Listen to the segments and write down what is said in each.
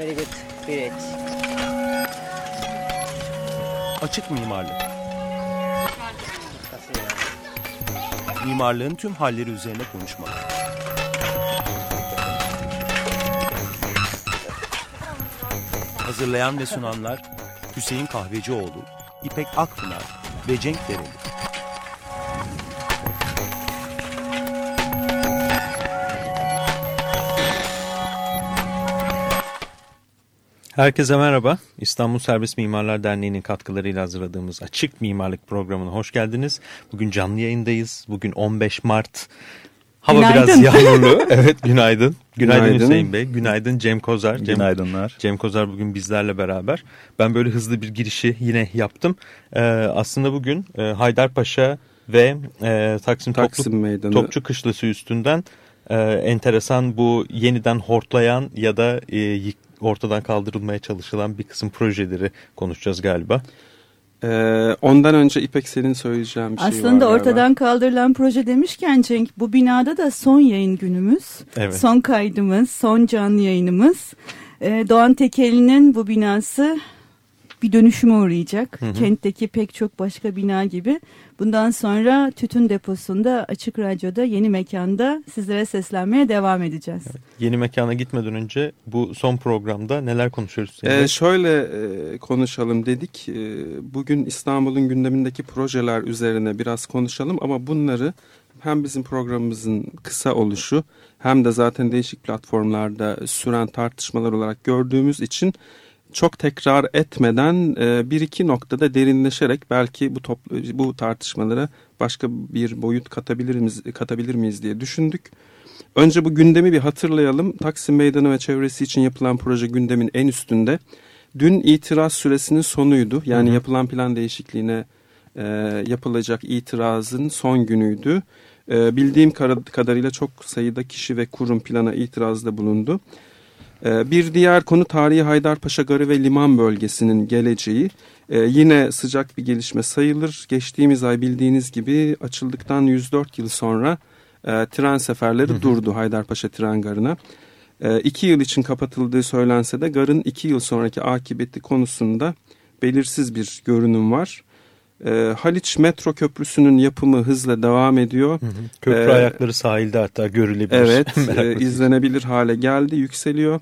Very good. Great. Açık mimarlık. Mimarlığın tüm halleri üzerine konuşmak. Hazırlayan ve sunanlar Hüseyin Kahvecioğlu, İpek Akpınar ve Cenk Dereli. Herkese merhaba. İstanbul Serbest Mimarlar Derneği'nin katkılarıyla hazırladığımız Açık Mimarlık programına hoş geldiniz. Bugün canlı yayındayız. Bugün 15 Mart. Hava Günaydın. biraz yağmurlu. evet günaydın. günaydın. Günaydın. Hüseyin Bey. Günaydın Cem Kozar. Cem, Günaydınlar. Cem Kozar bugün bizlerle beraber. Ben böyle hızlı bir girişi yine yaptım. Ee, aslında bugün e, Haydarpaşa ve e, Taksim, Taksim Toplu, Meydanı. Topçu Kışlası üstünden e, enteresan bu yeniden hortlayan ya da e, yık- ortadan kaldırılmaya çalışılan bir kısım projeleri konuşacağız galiba. Ee, ondan önce İpek senin söyleyeceğim bir şey var. Aslında galiba. ortadan kaldırılan proje demişken Cenk bu binada da son yayın günümüz. Evet. Son kaydımız, son canlı yayınımız. Ee, Doğan Tekeli'nin bu binası bir dönüşüme uğrayacak. Kentteki pek çok başka bina gibi. Bundan sonra tütün deposunda Açık Radyo'da yeni mekanda sizlere seslenmeye devam edeceğiz. Yeni mekana gitmeden önce bu son programda neler konuşuyoruz? Ee, şöyle e, konuşalım dedik. Ee, bugün İstanbul'un gündemindeki projeler üzerine biraz konuşalım ama bunları hem bizim programımızın kısa oluşu hem de zaten değişik platformlarda süren tartışmalar olarak gördüğümüz için çok tekrar etmeden e, bir iki noktada derinleşerek belki bu toplu, bu tartışmalara başka bir boyut katabilir miyiz, katabilir miyiz diye düşündük. Önce bu gündemi bir hatırlayalım. Taksim Meydanı ve çevresi için yapılan proje gündemin en üstünde. Dün itiraz süresinin sonuydu. Yani yapılan plan değişikliğine e, yapılacak itirazın son günüydü. E, bildiğim kadarıyla çok sayıda kişi ve kurum plana itirazda bulundu. E, bir diğer konu tarihi Haydarpaşa Garı ve Liman bölgesinin geleceği. E, yine sıcak bir gelişme sayılır. Geçtiğimiz ay bildiğiniz gibi açıldıktan 104 yıl sonra e, tren seferleri durdu Haydarpaşa tren garına. E, iki yıl için kapatıldığı söylense de garın iki yıl sonraki akıbeti konusunda belirsiz bir görünüm var. E, Haliç Metro Köprüsü'nün yapımı hızla devam ediyor. Köprü e, ayakları sahilde hatta görülebilir. Evet, e, izlenebilir hale geldi, yükseliyor.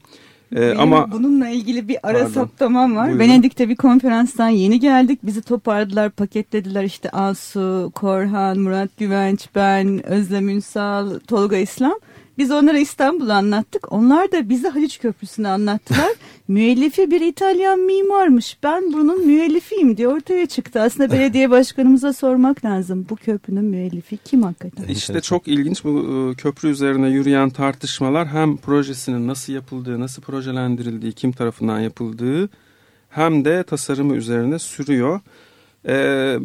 E, Benim ama bununla ilgili bir ara Pardon. saptamam var. Buyurun. Venedik'te bir konferanstan yeni geldik. Bizi toparladılar, paketlediler. İşte Asu, Korhan, Murat Güvenç, ben, Özlem Ünsal, Tolga İslam. Biz onlara İstanbul'u anlattık. Onlar da bize Haliç Köprüsü'nü anlattılar. Müellifi bir İtalyan mimarmış. Ben bunun müellifiyim diye ortaya çıktı. Aslında belediye başkanımıza sormak lazım. Bu köprünün müellifi kim hakikaten? İşte çok ilginç bu e, köprü üzerine yürüyen tartışmalar hem projesinin nasıl yapıldığı, nasıl projelendirildiği, kim tarafından yapıldığı hem de tasarımı üzerine sürüyor. Ee,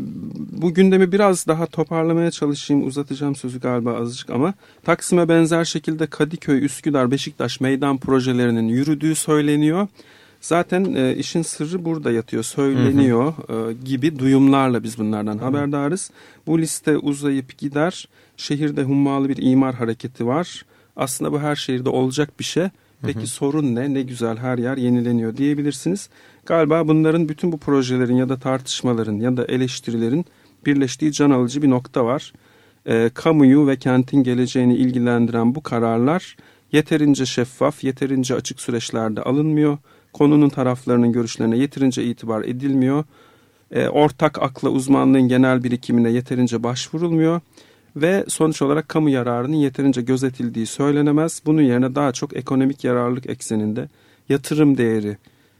bu gündemi biraz daha toparlamaya çalışayım. Uzatacağım sözü galiba azıcık ama Taksim'e benzer şekilde Kadıköy, Üsküdar, Beşiktaş meydan projelerinin yürüdüğü söyleniyor. Zaten e, işin sırrı burada yatıyor, söyleniyor e, gibi duyumlarla biz bunlardan haberdarız. Bu liste uzayıp gider. Şehirde hummalı bir imar hareketi var. Aslında bu her şehirde olacak bir şey. Peki sorun ne? Ne güzel her yer yenileniyor diyebilirsiniz. Galiba bunların bütün bu projelerin ya da tartışmaların ya da eleştirilerin birleştiği can alıcı bir nokta var. Ee, kamuyu ve kentin geleceğini ilgilendiren bu kararlar yeterince şeffaf, yeterince açık süreçlerde alınmıyor. Konunun taraflarının görüşlerine yeterince itibar edilmiyor. Ee, ortak akla uzmanlığın genel birikimine yeterince başvurulmuyor ve sonuç olarak kamu yararının yeterince gözetildiği söylenemez. Bunun yerine daha çok ekonomik yararlılık ekseninde, yatırım değeri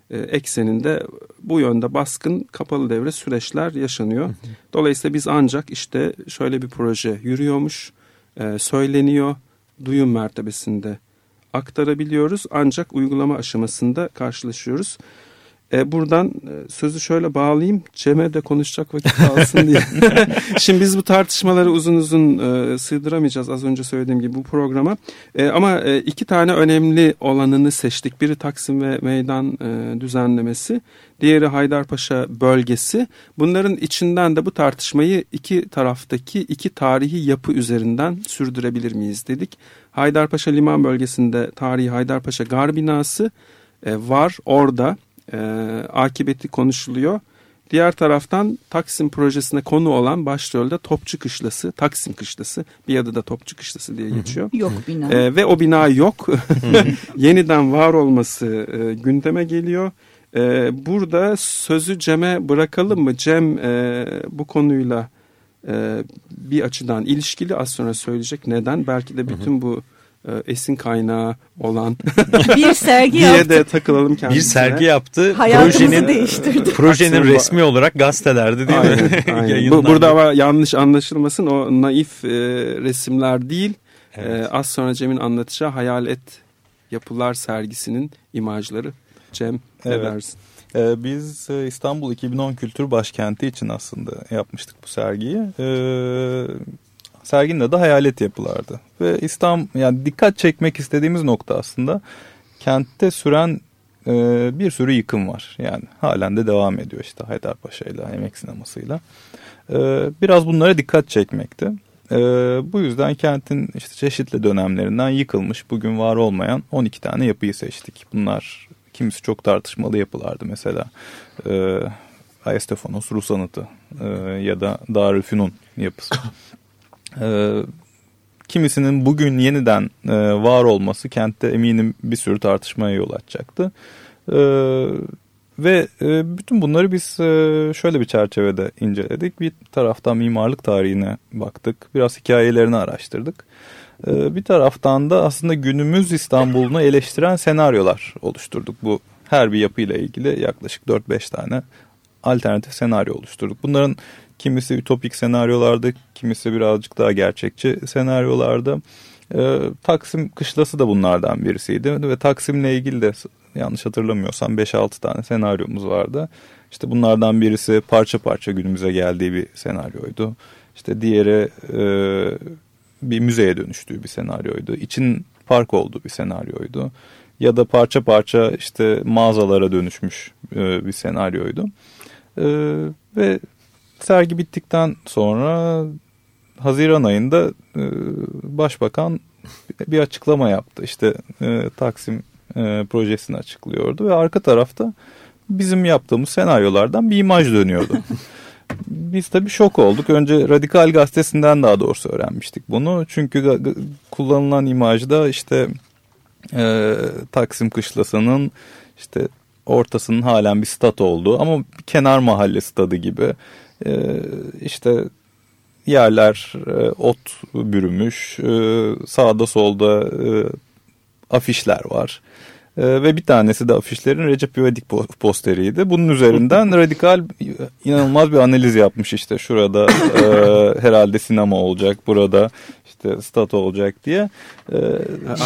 e, ekseninde bu yönde baskın kapalı devre süreçler yaşanıyor. Dolayısıyla biz ancak işte şöyle bir proje yürüyormuş, e, söyleniyor, duyum mertebesinde aktarabiliyoruz ancak uygulama aşamasında karşılaşıyoruz. E, buradan e, sözü şöyle bağlayayım. Cem'e de konuşacak vakit kalsın diye. Şimdi biz bu tartışmaları uzun uzun e, sığdıramayacağız az önce söylediğim gibi bu programa. E, ama e, iki tane önemli olanını seçtik. Biri Taksim ve Meydan e, düzenlemesi. Diğeri Haydarpaşa bölgesi. Bunların içinden de bu tartışmayı iki taraftaki iki tarihi yapı üzerinden sürdürebilir miyiz dedik. Haydarpaşa Liman bölgesinde tarihi Haydarpaşa Gar binası e, var orada e, akıbeti konuşuluyor. Diğer taraftan Taksim projesine konu olan başrolde Topçu Kışlası, Taksim Kışlası bir adı da Topçu Kışlası diye geçiyor. Yok bina. E, ve o bina yok. Yeniden var olması e, gündeme geliyor. E, burada sözü Cem'e bırakalım mı? Cem e, bu konuyla e, bir açıdan ilişkili az sonra söyleyecek. Neden? Belki de bütün bu esin kaynağı olan bir sergi diye yaptık. de takılalım kendimize. Bir sergi yaptı. Hayatımızı projenin, değiştirdi. Projenin resmi olarak gazetelerde değil Aynen, mi? aynen. Bu, burada ama yanlış anlaşılmasın o naif e, resimler değil. Evet. E, az sonra Cem'in anlatacağı Hayalet Yapılar sergisinin imajları. Cem ne Evet. dersin? Ee, biz e, İstanbul 2010 Kültür Başkenti için aslında yapmıştık bu sergiyi. Serginin adı Hayalet Yapılardı. Ve İstanbul yani dikkat çekmek istediğimiz nokta aslında kentte süren e, bir sürü yıkım var. Yani halen de devam ediyor işte Haydarpaşa'yla, Emek Sineması'yla. Ee, biraz bunlara dikkat çekmekti. Ee, bu yüzden kentin işte çeşitli dönemlerinden yıkılmış, bugün var olmayan 12 tane yapıyı seçtik. Bunlar kimisi çok tartışmalı yapılardı mesela. Ee, Ayestefanos Rus Anıtı e, ya da Darülfünun yapısı. Ee, kimisinin bugün yeniden e, var olması kentte eminim bir sürü tartışmaya yol açacaktı. Ee, ve e, bütün bunları biz e, şöyle bir çerçevede inceledik. Bir taraftan mimarlık tarihine baktık. Biraz hikayelerini araştırdık. E, bir taraftan da aslında günümüz İstanbul'unu eleştiren senaryolar oluşturduk. Bu her bir yapıyla ilgili yaklaşık 4-5 tane alternatif senaryo oluşturduk. Bunların kimisi ütopik senaryolardı, kimisi birazcık daha gerçekçi senaryolardı. E, Taksim Kışlası da bunlardan birisiydi ve Taksim'le ilgili de yanlış hatırlamıyorsam 5-6 tane senaryomuz vardı. İşte bunlardan birisi parça parça günümüze geldiği bir senaryoydu. İşte diğeri e, bir müzeye dönüştüğü bir senaryoydu. İçin park olduğu bir senaryoydu. Ya da parça parça işte mağazalara dönüşmüş e, bir senaryoydu. E, ve sergi bittikten sonra Haziran ayında e, Başbakan bir açıklama yaptı. İşte e, Taksim e, projesini açıklıyordu ve arka tarafta bizim yaptığımız senaryolardan bir imaj dönüyordu. Biz tabii şok olduk. Önce Radikal Gazetesi'nden daha doğrusu öğrenmiştik bunu. Çünkü kullanılan imajda işte e, Taksim Kışlası'nın işte ortasının halen bir stat olduğu ama kenar mahalle stadı gibi. E, işte yerler e, ot bürümüş, e, sağda solda e, afişler var. E, ve bir tanesi de afişlerin Recep İvedik po- posteriydi. Bunun üzerinden radikal inanılmaz bir analiz yapmış işte şurada e, herhalde sinema olacak, burada işte stat olacak diye. E,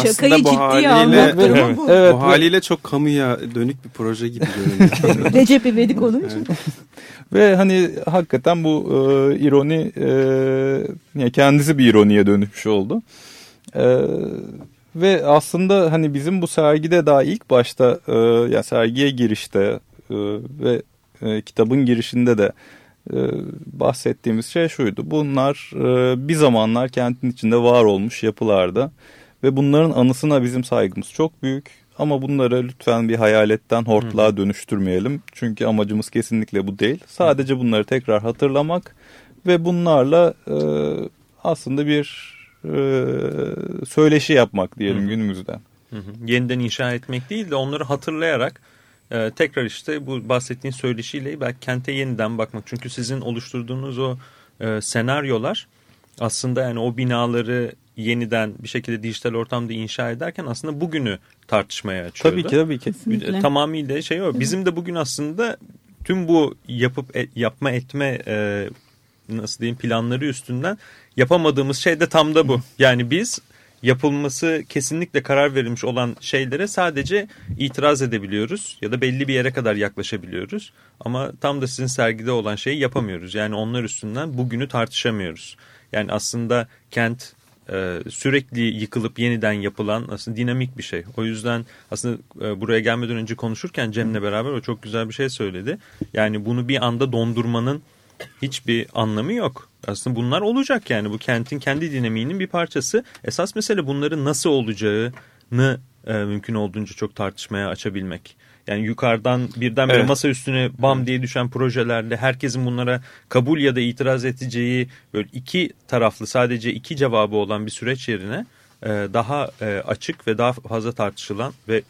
Şakayı ciddiye almak Evet, bu. evet, bu haliyle çok kamuya dönük bir proje gibi görünüyor. Recep İvedik olunca. Ve hani hakikaten bu e, ironi e, yani kendisi bir ironiye dönüşmüş oldu. E, ve aslında hani bizim bu sergide daha ilk başta e, ya sergiye girişte e, ve e, kitabın girişinde de e, bahsettiğimiz şey şuydu. Bunlar e, bir zamanlar kentin içinde var olmuş yapılarda ve bunların anısına bizim saygımız çok büyük. Ama bunları lütfen bir hayaletten hortlağa dönüştürmeyelim. Çünkü amacımız kesinlikle bu değil. Sadece bunları tekrar hatırlamak ve bunlarla e, aslında bir e, söyleşi yapmak diyelim günümüzde. Hı hı. Yeniden inşa etmek değil de onları hatırlayarak e, tekrar işte bu bahsettiğin söyleşiyle belki kente yeniden bakmak. Çünkü sizin oluşturduğunuz o e, senaryolar aslında yani o binaları yeniden bir şekilde dijital ortamda inşa ederken aslında bugünü tartışmaya açıyordu. Tabii ki tabii ki. Kesinlikle. Tamamıyla şey o. Bizim de bugün aslında tüm bu yapıp e- yapma etme e, nasıl diyeyim planları üstünden yapamadığımız şey de tam da bu. Yani biz yapılması kesinlikle karar verilmiş olan şeylere sadece itiraz edebiliyoruz ya da belli bir yere kadar yaklaşabiliyoruz. Ama tam da sizin sergide olan şeyi yapamıyoruz. Yani onlar üstünden bugünü tartışamıyoruz. Yani aslında kent e, sürekli yıkılıp yeniden yapılan aslında dinamik bir şey. O yüzden aslında e, buraya gelmeden önce konuşurken Cem'le beraber o çok güzel bir şey söyledi. Yani bunu bir anda dondurmanın hiçbir anlamı yok. Aslında bunlar olacak yani bu kentin kendi dinamiğinin bir parçası. Esas mesele bunların nasıl olacağını e, mümkün olduğunca çok tartışmaya açabilmek. Yani yukarıdan birden evet. masa üstüne bam diye düşen projelerle herkesin bunlara kabul ya da itiraz edeceği böyle iki taraflı sadece iki cevabı olan bir süreç yerine e, daha e, açık ve daha fazla tartışılan ve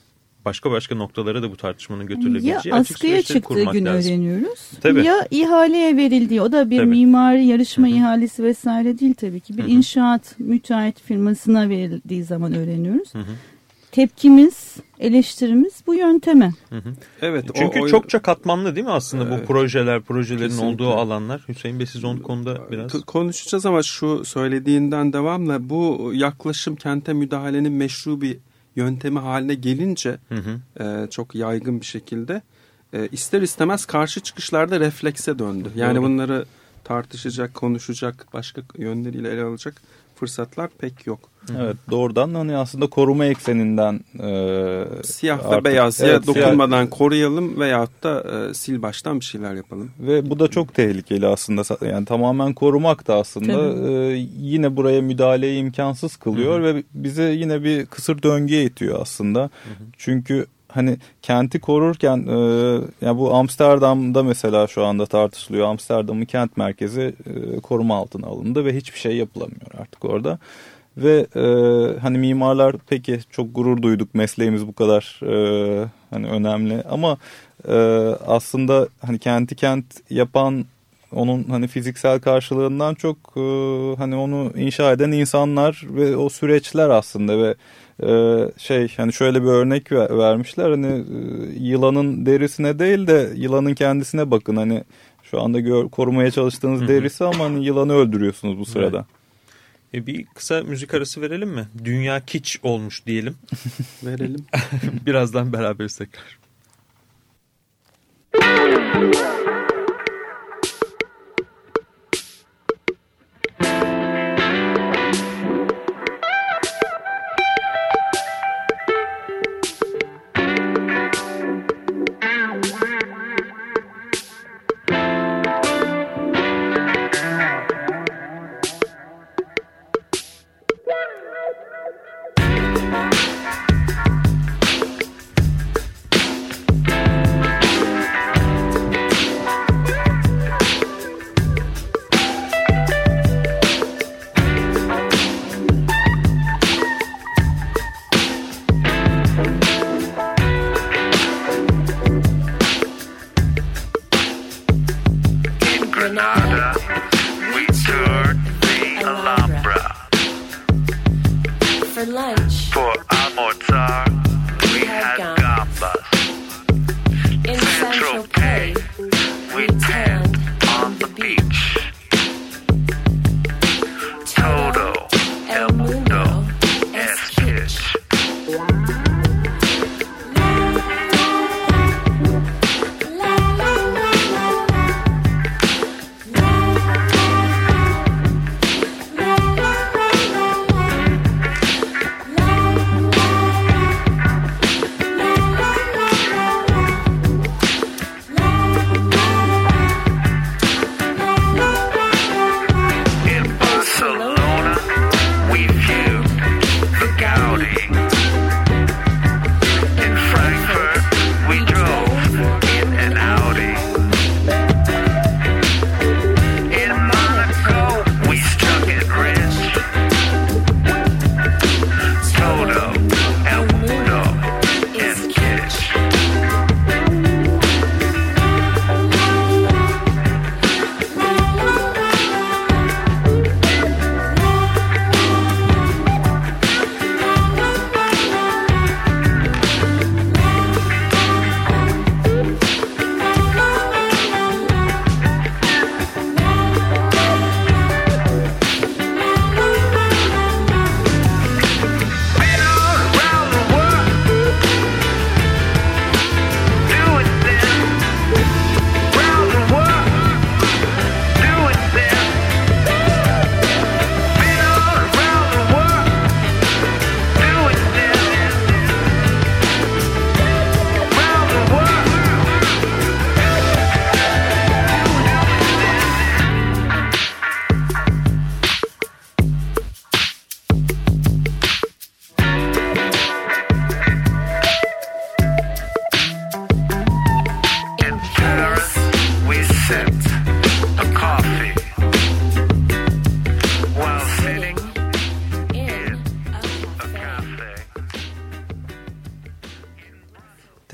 başka başka noktalara da bu tartışmanın götürülebileceği ya askıya çıktığı gün lazım. öğreniyoruz. Tabii. Ya ihaleye verildiği o da bir Tabii. mimari yarışma Hı hı. ihalesi vesaire değil tabii ki. Bir Hı hı. inşaat müteahhit firmasına verildiği zaman öğreniyoruz. Hı hı. Tepkimiz, eleştirimiz bu yönteme. Hı hı. Evet. Çünkü o, o, çokça katmanlı değil mi aslında bu Evet. projeler, projelerin Kesinlikle. olduğu alanlar? Hüseyin Bey siz onun konuda biraz... Konuşacağız ama şu söylediğinden devamla bu yaklaşım kente müdahalenin meşru bir yöntemi haline gelince Hı hı. e, çok yaygın bir şekilde e, ister istemez karşı çıkışlarda reflekse döndü. Yani Doğru. bunları tartışacak, konuşacak, başka yönleriyle ele alacak fırsatlar pek yok. Evet doğrudan hani aslında koruma ekseninden e, Siyah ve artık- beyaz ya Evet, siyah- dokunmadan koruyalım veyahut da e, sil baştan bir şeyler yapalım. Ve bu da çok tehlikeli aslında. Yani tamamen korumak da aslında e, yine buraya müdahaleyi imkansız kılıyor ve bize yine bir kısır döngüye itiyor aslında. Çünkü hani kenti korurken e, ya bu Amsterdam'da mesela şu anda tartışılıyor. Amsterdam'ın kent merkezi e, koruma altına alındı ve hiçbir şey yapılamıyor artık orada. Ve e, hani mimarlar peki çok gurur duyduk mesleğimiz bu kadar e, hani önemli ama e, aslında hani kenti kent yapan onun hani fiziksel karşılığından çok e, hani onu inşa eden insanlar ve o süreçler aslında ve e, şey hani şöyle bir örnek ver- vermişler hani e, yılanın derisine değil de yılanın kendisine bakın hani şu anda gör, korumaya çalıştığınız Hı hı. derisi ama hani yılanı öldürüyorsunuz bu sırada. E bir kısa müzik arası verelim mi? Dünya kiç olmuş diyelim. Verelim. Birazdan beraberiz tekrar. we tan on the beach.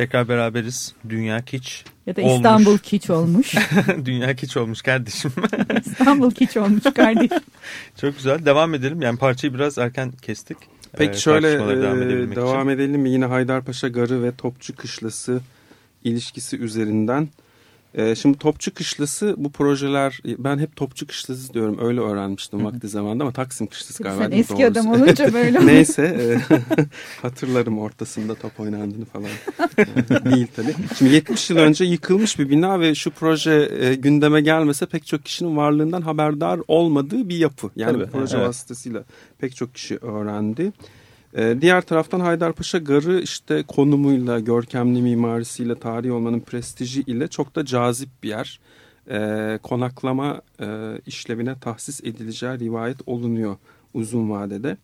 Tekrar beraberiz. Dünya kiç Ya da olmuş. İstanbul kiç olmuş. Dünya kiç olmuş kardeşim. İstanbul kiç olmuş kardeşim. Çok güzel. Devam edelim. Yani parçayı biraz erken kestik. Peki Ee, şöyle devam e, devam, için. edelim mi? Yine Haydarpaşa Garı ve Topçu Kışlası ilişkisi üzerinden. E, şimdi Topçu Kışlası bu projeler ben hep Topçu Kışlası diyorum öyle öğrenmiştim vakti zamanında ama Taksim Kışlası galiba. Sen eski Doğrusu. adam olunca böyle. Neyse e, hatırlarım ortasında top oynandığını falan. Değil tabii. Şimdi 70 yıl önce yıkılmış bir bina ve şu proje e, gündeme gelmese pek çok kişinin varlığından haberdar olmadığı bir yapı. Yani Tabii, bu proje evet. vasıtasıyla pek çok kişi öğrendi. E, diğer taraftan Haydarpaşa Garı işte konumuyla, görkemli mimarisiyle, tarihi olmanın prestiji ile çok da cazip bir yer. E, konaklama e, işlevine tahsis edileceği rivayet olunuyor uzun vadede.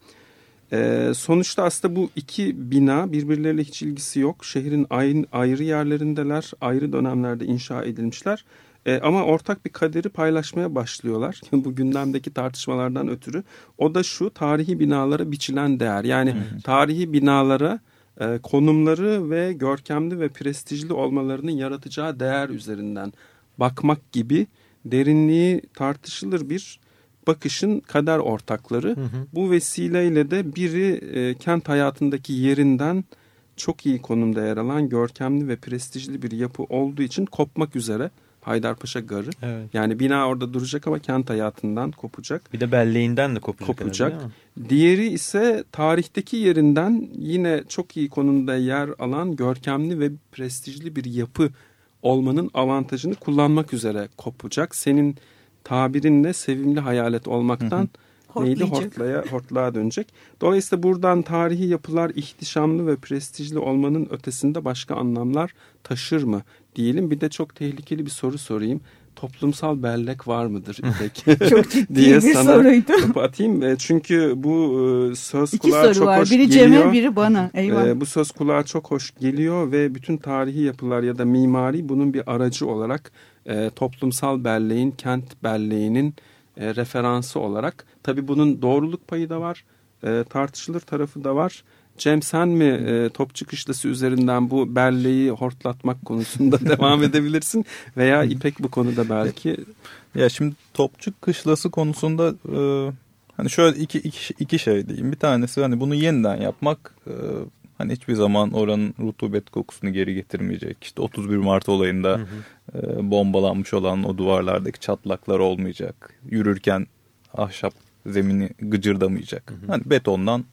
Ee, sonuçta aslında bu iki bina birbirleriyle hiç ilgisi yok. Şehrin ayrı yerlerindeler, ayrı dönemlerde inşa edilmişler. Ee, ama ortak bir kaderi paylaşmaya başlıyorlar. bu gündemdeki tartışmalardan ötürü. O da şu tarihi binalara biçilen değer. Yani tarihi binalara e, konumları ve görkemli ve prestijli olmalarının yaratacağı değer üzerinden bakmak gibi derinliği tartışılır bir bakışın kader ortakları. Bu vesileyle de biri e, kent hayatındaki yerinden çok iyi konumda yer alan görkemli ve prestijli bir yapı olduğu için kopmak üzere Haydarpaşa Garı. Evet. Yani bina orada duracak ama kent hayatından kopacak. Bir de belleğinden de kopacak. Kopacak. herhalde? Diğeri ise tarihteki yerinden yine çok iyi konumda yer alan görkemli ve prestijli bir yapı olmanın avantajını kullanmak üzere kopacak. Senin tabirinle sevimli hayalet olmaktan neydi hortlaya hortlağa dönecek. Dolayısıyla buradan tarihi yapılar ihtişamlı ve prestijli olmanın ötesinde başka anlamlar taşır mı diyelim. Bir de çok tehlikeli bir soru sorayım. Toplumsal bellek var mıdır İpek? Çok ciddi diye bir sana soruydu. atayım. E, Çünkü bu e, söz İki kulağa soru çok var. hoş Biri geliyor. Cem'e biri bana. Eyvah. E, bu söz kulağa çok hoş geliyor ve bütün tarihi yapılar ya da mimari bunun bir aracı olarak e, toplumsal belleğin, kent belleğinin e, referansı olarak. Tabii bunun doğruluk payı da var, e, tartışılır tarafı da var. Cem sen mi e, topçu kışlası üzerinden bu belleği hortlatmak konusunda devam edebilirsin veya İpek bu konuda belki Ya şimdi topçu kışlası konusunda e, hani şöyle iki, iki, iki şey diyeyim. Bir tanesi hani bunu yeniden yapmak e, hani hiçbir zaman oranın rutubet kokusunu geri getirmeyecek. İşte 31 Mart olayında e, bombalanmış olan o duvarlardaki çatlaklar olmayacak. Yürürken ahşap zemini gıcırdamayacak. Hani betondan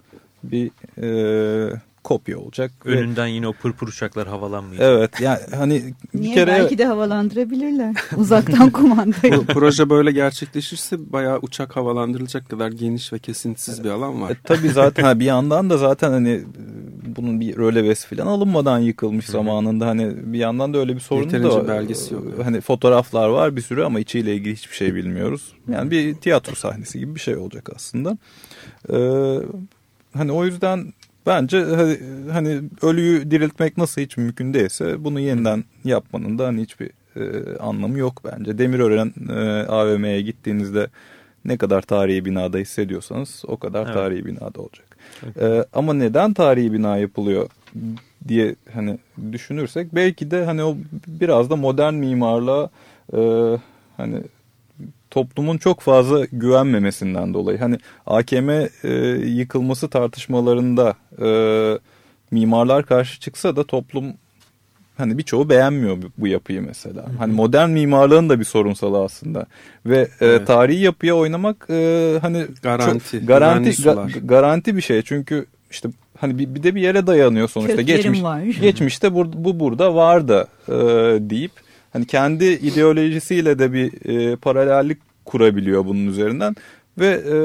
bir e, kopya olacak. Ve- Önünden yine o pırpır uçaklar havalanmayacak. Evet yani hani bir Niye? kere Belki de havalandırabilirler. Uzaktan kumandayla. Bu proje böyle gerçekleşirse bayağı uçak havalandırılacak kadar geniş ve kesintisiz bir alan var. E, tabii zaten ha, bir yandan da zaten hani e, bunun bir rölevesi falan alınmadan yıkılmış zamanında hani bir yandan da öyle bir sorun da Yeterince var. belgesi yok. Hani fotoğraflar var bir sürü ama içiyle ilgili hiçbir şey bilmiyoruz. Yani bir tiyatro sahnesi gibi bir şey olacak aslında. Ee, hani o yüzden bence hani, hani ölüyü diriltmek nasıl hiç mümkün değilse bunu yeniden yapmanın da hani hiçbir e, anlamı yok bence. Demirören e, AVM'ye gittiğinizde ne kadar tarihi binada hissediyorsanız o kadar Evet. tarihi binada olacak. Ee, ama neden tarihi bina yapılıyor diye hani düşünürsek belki de hani o biraz da modern mimarlığa e, hani toplumun çok fazla güvenmemesinden dolayı. Hani AKM e, yıkılması tartışmalarında e, mimarlar karşı çıksa da toplum hani birçoğu beğenmiyor bu- yapıyı mesela. Hani modern mimarlığın da bir sorunsalı aslında. Ve e, Evet. tarihi yapıya oynamak e, hani Garanti, çok- garanti ga- garanti bir şey. Çünkü işte hani bir, bir de bir yere dayanıyor sonuçta. Köklerim Geçmiş var. geçmişte bu, bu burada vardı e, deyip hani kendi ideolojisiyle de bir e, paralellik kurabiliyor bunun üzerinden. Ve e,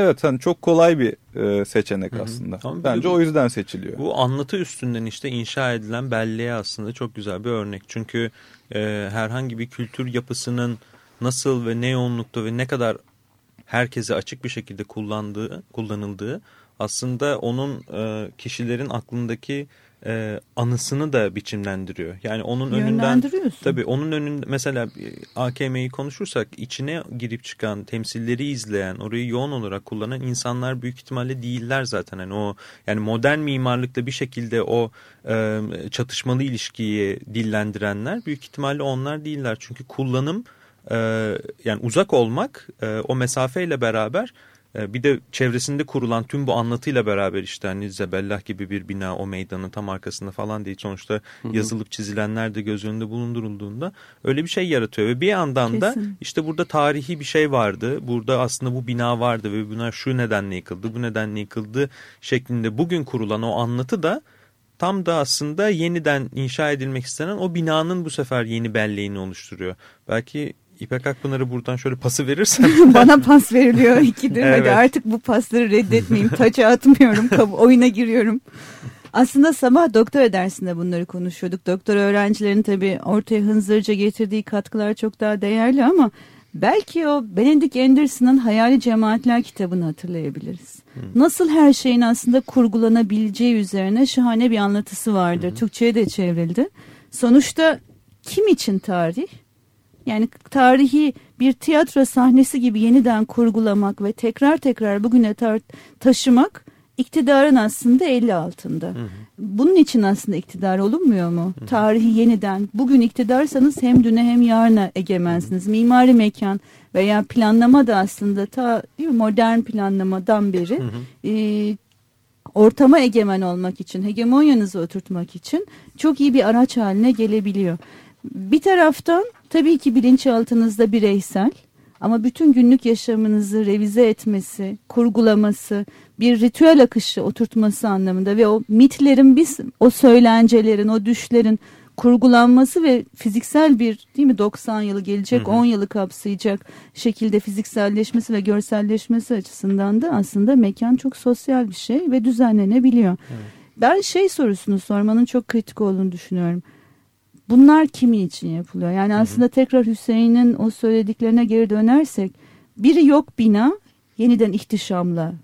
evet hani çok kolay bir e, seçenek aslında. Ama bir de Bence bu- o yüzden seçiliyor. Bu anlatı üstünden işte inşa edilen belleğe aslında çok güzel bir örnek. Çünkü e, herhangi bir kültür yapısının nasıl ve ne yoğunlukta ve ne kadar herkese açık bir şekilde kullandığı, kullanıldığı aslında onun e, kişilerin aklındaki e, anısını da biçimlendiriyor. Yani onun önünden tabii onun önünde mesela AKM'yi konuşursak içine girip çıkan temsilleri izleyen, orayı yoğun olarak kullanan insanlar büyük ihtimalle değiller zaten. Yani o yani modern mimarlıkla bir şekilde o e, çatışmalı ilişkiyi dillendirenler büyük ihtimalle onlar değiller. Çünkü kullanım e, yani uzak olmak e, o mesafeyle beraber bir de çevresinde kurulan tüm bu anlatıyla beraber işte hani Zebellah gibi bir bina o meydanın tam arkasında falan değil. Sonuçta hı hı. yazılıp çizilenler de göz önünde bulundurulduğunda öyle bir şey yaratıyor. Ve bir yandan Kesin. da işte burada tarihi bir şey vardı. Burada aslında bu bina vardı ve bunlar şu nedenle yıkıldı, bu nedenle yıkıldı şeklinde bugün kurulan o anlatı da tam da aslında yeniden inşa edilmek istenen o binanın bu sefer yeni belleğini oluşturuyor. Belki İpek Akpınar'ı buradan şöyle pası verirsen. Bana pas veriliyor ikidir. evet. Artık bu pasları reddetmeyeyim. Taça atmıyorum. oyuna giriyorum. Aslında sabah doktora dersinde bunları konuşuyorduk. Doktor öğrencilerin tabii ortaya hınzırca getirdiği katkılar çok daha değerli ama belki o Benedict Anderson'ın Hayali Cemaatler kitabını hatırlayabiliriz. Hmm. Nasıl her şeyin aslında kurgulanabileceği üzerine şahane bir anlatısı vardır. Türkçe'ye de çevrildi. Sonuçta kim için tarih? Yani tarihi bir tiyatro sahnesi gibi yeniden kurgulamak ve tekrar tekrar bugüne taşımak iktidarın aslında eli altında. Hı hı. Bunun için aslında iktidar olunmuyor mu? Hı hı. Tarihi yeniden. Bugün iktidarsanız hem düne hem yarına egemensiniz. Mimari mekan veya planlama da aslında ta değil mi, modern planlamadan beri hı hı. E, ortama egemen olmak için, hegemonyanızı oturtmak için çok iyi bir araç haline gelebiliyor. Bir taraftan tabii ki bilinçaltınızda bireysel ama bütün günlük yaşamınızı revize etmesi, kurgulaması, bir ritüel akışı oturtması anlamında ve o mitlerin biz o söylencelerin, o düşlerin kurgulanması ve fiziksel bir değil mi 90 yılı gelecek hı hı. 10 yılı kapsayacak şekilde fizikselleşmesi ve görselleşmesi açısından da aslında mekan çok sosyal bir şey ve düzenlenebiliyor. Evet. Ben şey sorusunu sormanın çok kritik olduğunu düşünüyorum. Bunlar kimin için yapılıyor? Yani hı hı. aslında tekrar Hüseyin'in o söylediklerine geri dönersek biri yok bina yeniden ihtişamla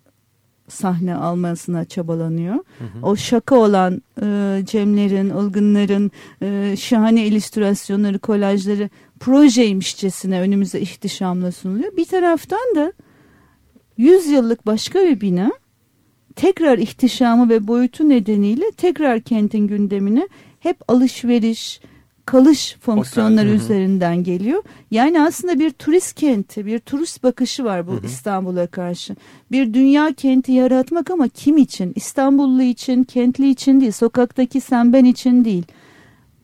sahne almasına çabalanıyor. Hı hı. O şaka olan e, Cemlerin, Ilgınların e, şahane illüstrasyonları, kolajları projeymişçesine önümüze ihtişamla sunuluyor. Bir taraftan da 100 yıllık başka bir bina tekrar ihtişamı ve boyutu nedeniyle tekrar kentin gündemine hep alışveriş, kalış fonksiyonları Otel. üzerinden geliyor. Yani aslında bir turist kenti, bir turist bakışı var bu İstanbul'a karşı. Bir dünya kenti yaratmak ama kim için? İstanbullu için, kentli için değil, sokaktaki sen ben için değil.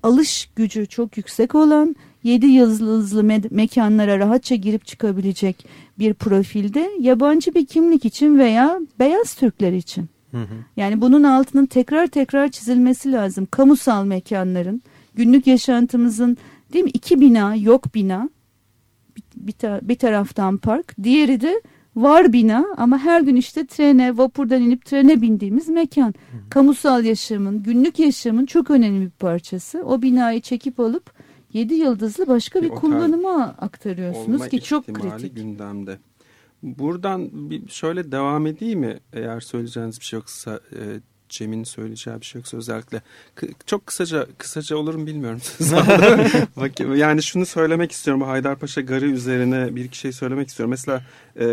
Alış gücü çok yüksek olan, yedi yıldızlı me mekanlara rahatça girip çıkabilecek bir profilde yabancı bir kimlik için veya beyaz Türkler için. Hı hı. Yani bunun altının tekrar tekrar çizilmesi lazım. Kamusal mekanların, günlük yaşantımızın değil mi iki bina yok bina bir, bir, taraftan park diğeri de var bina ama her gün işte trene vapurdan inip trene bindiğimiz mekan. Hı. Kamusal yaşamın günlük yaşamın çok önemli bir parçası. O binayı çekip alıp yedi yıldızlı başka bir, bir kullanıma aktarıyorsunuz ki çok kritik. gündemde. Buradan bir şöyle devam edeyim mi? Eğer söyleyeceğiniz bir şey yoksa e, Cem'in söyleyeceği bir şey yoksa özellikle çok kısaca kısaca olur mu bilmiyorum. yani şunu söylemek istiyorum Haydarpaşa Garı üzerine bir iki şey söylemek istiyorum. Mesela e,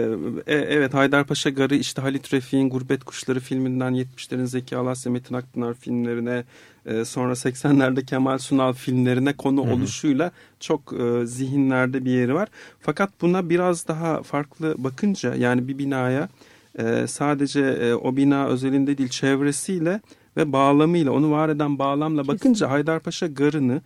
e, evet Haydarpaşa Garı işte Halit Refik'in Gurbet Kuşları filminden 70'lerin Zeki Alasya Metin Akpınar filmlerine e, sonra 80'lerde Kemal Sunal filmlerine konu Hı-hı. oluşuyla çok e, zihinlerde bir yeri var. Fakat buna biraz daha farklı bakınca yani bir binaya e, sadece e, o bina özelinde değil çevresiyle ve bağlamıyla onu var eden bağlamla Kesinlikle. bakınca Haydarpaşa Garı'nı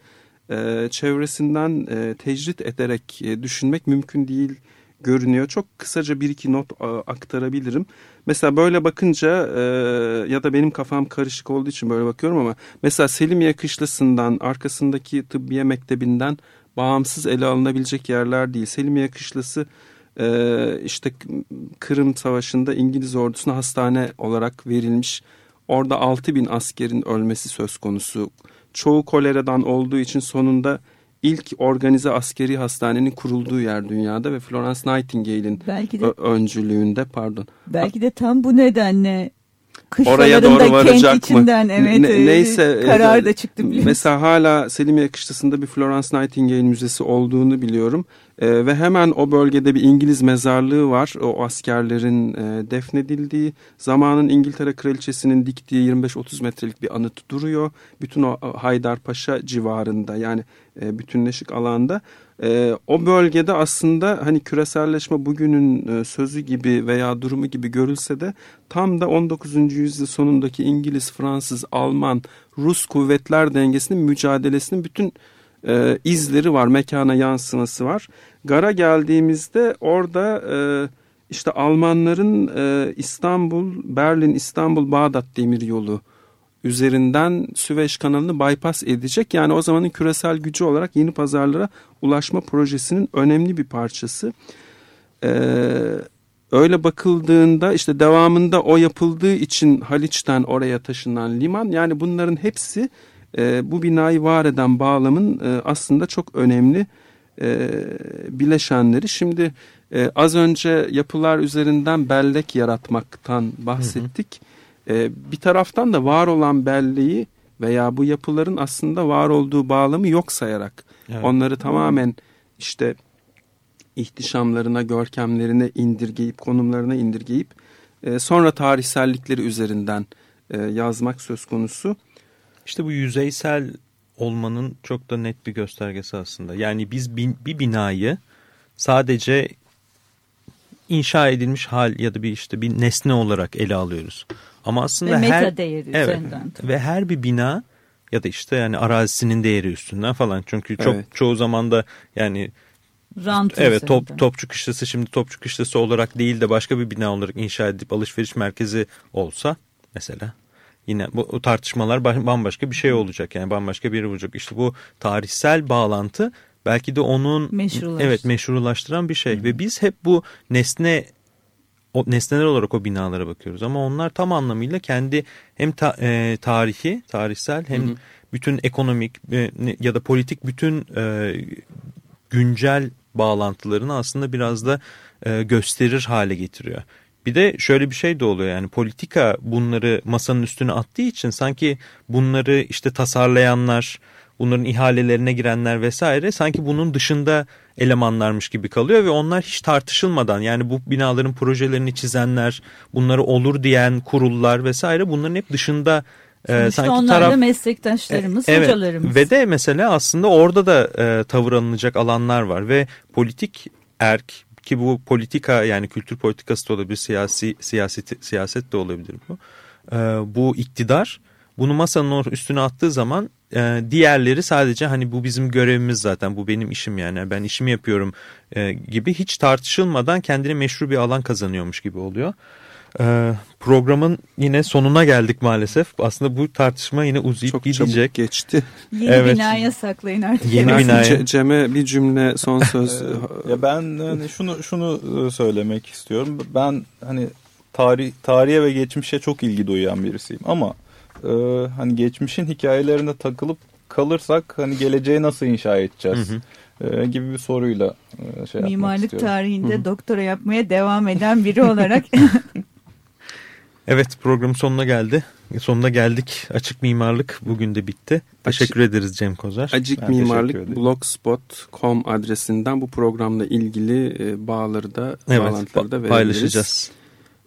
e, çevresinden e, tecrit ederek e, düşünmek mümkün değil görünüyor. Çok kısaca bir iki not aktarabilirim. Mesela böyle bakınca e, ya da benim kafam karışık olduğu için böyle bakıyorum ama mesela Selimiye Kışlası'ndan arkasındaki tıbbiye mektebinden bağımsız ele alınabilecek yerler değil. Selimiye Kışlası e, işte Kırım Savaşı'nda İngiliz ordusuna hastane olarak verilmiş. Orada 6 bin askerin ölmesi söz konusu. Çoğu koleradan olduğu için sonunda ilk organize askeri hastanenin kurulduğu yer dünyada ve Florence Nightingale'in öncülüğünde pardon. Belki de tam bu nedenle oraya doğru varacak kent içinden, mı? Evet, ne, neyse karar da çıktı. Biliyorsun. Mesela hala Selimiye Kışlası'nda bir Florence Nightingale Müzesi olduğunu biliyorum. Ee, ve hemen o bölgede bir İngiliz mezarlığı var. O askerlerin e, defnedildiği. Zamanın İngiltere Kraliçesi'nin diktiği 25-30 metrelik bir anıt duruyor. Bütün o Haydarpaşa civarında yani e, bütünleşik alanda. E, o bölgede aslında hani küreselleşme bugünün e, sözü gibi veya durumu gibi görülse de tam da 19. yüzyıl sonundaki İngiliz, Fransız, Alman, Rus kuvvetler dengesinin mücadelesinin bütün e, izleri var, mekana yansıması var. Gara geldiğimizde orada e, işte Almanların e, İstanbul, Berlin, İstanbul, Bağdat demir yolu üzerinden Süveyş kanalını bypass edecek. Yani o zamanın küresel gücü olarak yeni pazarlara ulaşma projesinin önemli bir parçası. Ee, öyle bakıldığında işte devamında o yapıldığı için Haliç'ten oraya taşınan liman yani bunların hepsi e, bu binayı var eden bağlamın e, aslında çok önemli e, bileşenleri. Şimdi e, az önce yapılar üzerinden bellek yaratmaktan bahsettik. Hı hı. E, bir taraftan da var olan belleği veya bu yapıların aslında var olduğu bağlamı yok sayarak evet. onları tamamen işte ihtişamlarına, görkemlerine indirgeyip, konumlarına indirgeyip e, sonra tarihsellikleri üzerinden e, yazmak söz konusu. İşte bu yüzeysel olmanın çok da net bir göstergesi aslında. Yani biz bin, bir binayı sadece inşa edilmiş hal ya da bir işte bir nesne olarak ele alıyoruz. Ama aslında ve her değeri evet, ve her bir bina ya da işte yani arazisinin değeri üstünden falan. Çünkü çok evet. çoğu zaman da yani Rant evet top, Topçu Kışlası şimdi Topçu Kışlası olarak değil de başka bir bina olarak inşa edip alışveriş merkezi olsa mesela yine bu tartışmalar bambaşka bir şey olacak yani bambaşka bir olacak. İşte bu tarihsel bağlantı belki de onun evet meşrulaştıran bir şey Hı. ve biz hep bu nesne o nesneler olarak o binalara bakıyoruz ama onlar tam anlamıyla kendi hem ta, e, tarihi, tarihsel hem hı hı. bütün ekonomik e, ya da politik bütün e, güncel bağlantılarını aslında biraz da e, gösterir hale getiriyor. Bir de şöyle bir şey de oluyor yani politika bunları masanın üstüne attığı için sanki bunları işte tasarlayanlar, bunların ihalelerine girenler vesaire sanki bunun dışında elemanlarmış gibi kalıyor ve onlar hiç tartışılmadan yani bu binaların projelerini çizenler, bunları olur diyen kurullar vesaire bunların hep dışında e, sanki onlar taraf... da meslektaşlarımız, e, evet, hocalarımız. Ve de mesela aslında orada da e, tavır alınacak alanlar var ve politik erk ki bu politika yani kültür politikası da olabilir, siyasi siyaset siyaset de olabilir bu. E, bu iktidar bunu masanın üstüne attığı zaman e, diğerleri sadece hani bu bizim görevimiz zaten bu benim işim yani ben işimi yapıyorum e, gibi hiç tartışılmadan kendine meşru bir alan kazanıyormuş gibi oluyor. E, programın yine sonuna geldik maalesef. Aslında bu tartışma yine uzayıp Çok gidecek. Çok geçti. Yeni evet. binaya saklayın artık. Yeni binaya. Cem'e bir cümle son söz. ya ben hani şunu şunu e, söylemek istiyorum. Ben hani tarih tarihe ve geçmişe çok ilgi duyan birisiyim ama e, hani geçmişin hikayelerine takılıp kalırsak hani geleceği nasıl inşa edeceğiz? Hı hı. E, gibi bir soruyla e, şey Mimarlık tarihinde hı hı. doktora yapmaya devam eden biri olarak. evet program sonuna geldi. Sonuna geldik. Açık Mimarlık bugün de bitti. Teşekkür Açık, ederiz Cem Kozar. Açık Mimarlık blogspot.com adresinden bu programla ilgili e, bağları da evet, bağlantıları da paylaşacağız.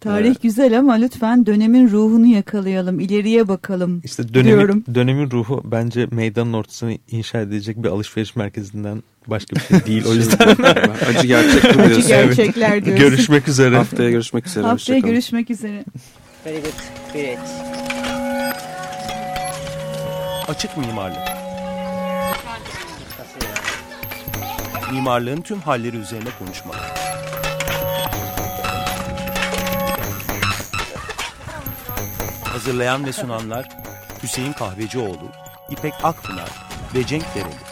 Tarih evet. güzel ama lütfen dönemin ruhunu yakalayalım, ileriye bakalım İşte dönemin, diyorum. Dönemin ruhu bence meydanın ortasını inşa edecek bir alışveriş merkezinden başka bir şey değil. O yüzden acı gerçek Acı gerçekler diyoruz. görüşmek üzere. Haftaya görüşmek üzere. Haftaya görüşmek üzere. Very good. Great. Açık mimarlık. Mimarlığın tüm halleri üzerine konuşmalar. Hazırlayan ve sunanlar Hüseyin Kahvecioğlu, İpek Akpınar ve Cenk Dereli.